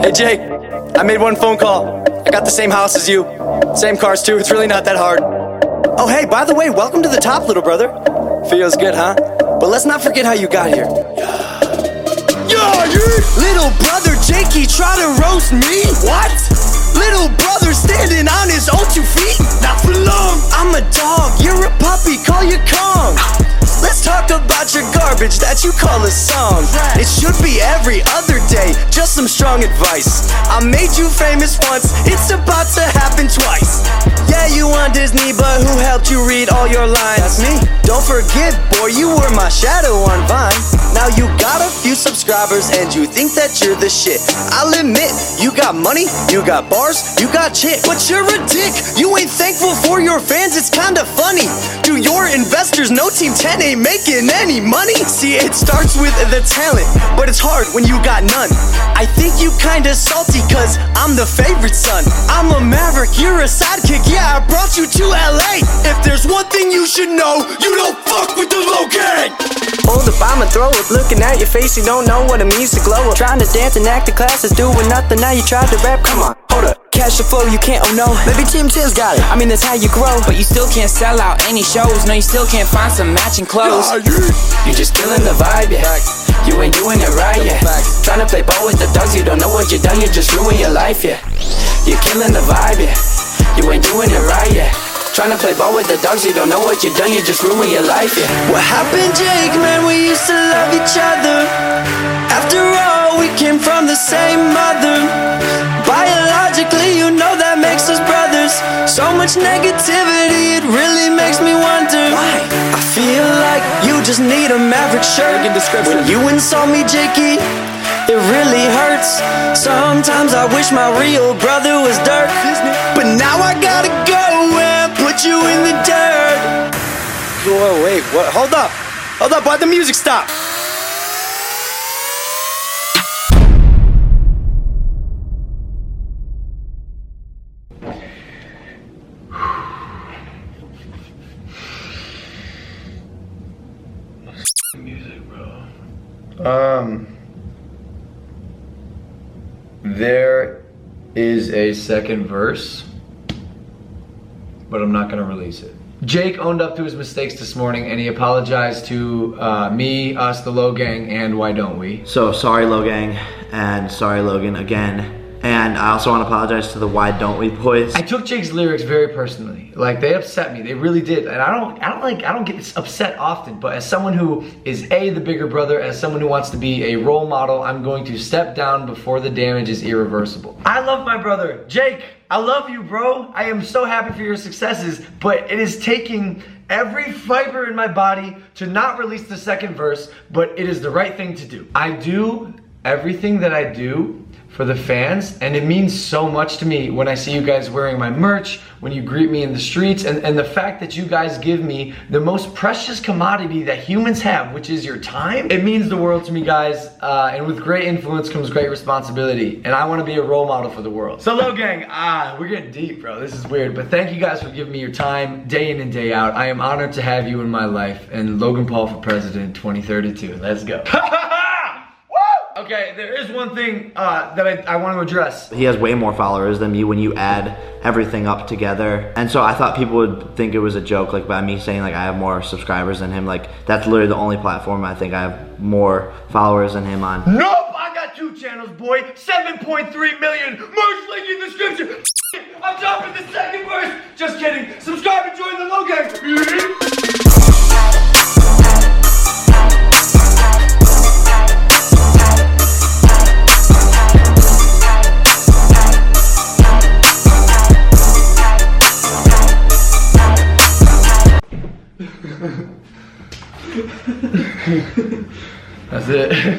Hey Jake, I made one phone call. I got the same house as you. Same cars too, it's really not that hard. Oh hey, by the way, welcome to the top, little brother. Feels good, huh? But let's not forget how you got here. Yeah, yeah. Little brother Jakey try to roast me. What? Little brother standing on his own two feet. Not for long. I'm a dog, you're a puppy, call you Kong. Garbage that you call a song. It should be every other day, just some strong advice. I made you famous once, it's about to happen twice. Yeah, you on Disney, but who helped you read all your lines? That's me. Don't forget, boy, you were my shadow on Vine. Few subscribers and you think that you're the shit. I'll admit, you got money, you got bars, you got chick, but you're a dick. You ain't thankful for your fans, it's kinda funny. Do your investors know Team 10 ain't making any money? See, it starts with the talent, but it's hard when you got none. I think you kinda salty cause I'm the favorite son. I'm a maverick, you're a sidekick, yeah, I brought you to LA. If there's one thing you should know, you don't fuck with the Logang. Hold up, I'ma throw it. Looking at your face, you don't know what it means to glow up. Trying to dance and act in classes, doing nothing. Now you tried to rap, come on, hold up. Cash the flow, you can't, oh no. Maybe Team 10's got it. I mean, that's how you grow. But you still can't sell out any shows. No, you still can't find some matching clothes. You're just killing the vibe, yeah. You ain't doing it right, yeah. Trying to play ball with the dogs, you don't know what you done, you just ruin your life, yeah. You're killing the vibe, yeah. You ain't doing it right, yeah. Trying to play ball with the dogs, you don't know what you done, you just ruin your life, yeah. What happened, Jake? Man, we used to love each other. After all, we came from the same mother. Biologically, you know that makes us brothers. So much negativity, it really makes me wonder. Why? I feel like you just need a maverick shirt. When you insult me, Jakey, it really hurts. Sometimes I wish my real brother was dirt. But now I gotta go Whoa, wait, what? Hold up. Hold up, why'd the music stop? Um, there is a second verse, but I'm not gonna release it. Jake owned up to his mistakes this morning, and he apologized to uh, me, us, the Logang, and Why Don't We? So sorry, Logang, and sorry, Logan, again. And I also want to apologize to the Why Don't We boys. I took Jake's lyrics very personally. Like they upset me. They really did. And I don't I don't like I don't get upset often, but as someone who is A the bigger brother, as someone who wants to be a role model, I'm going to step down before the damage is irreversible. I love my brother. Jake, I love you, bro. I am so happy for your successes, but it is taking every fiber in my body to not release the second verse, but it is the right thing to do. I do everything that I do for the fans and it means so much to me when I see you guys wearing my merch, when you greet me in the streets and, and the fact that you guys give me the most precious commodity that humans have, which is your time. It means the world to me guys uh, and with great influence comes great responsibility and I want to be a role model for the world. So Logang, ah, we're getting deep bro, this is weird, but thank you guys for giving me your time day in and day out. I am honored to have you in my life and Logan Paul for president 2032. Let's go. Okay, there is one thing uh, that I, I want to address. He has way more followers than me when you add everything up together. And so I thought people would think it was a joke, like by me saying like I have more subscribers than him. Like that's literally the only platform I think I have more followers than him on. Nope, I got two channels, boy. 7.3 million. Merch link in the description. I'm dropping the second verse. Just kidding. Subscribe and join the Logang. That's it.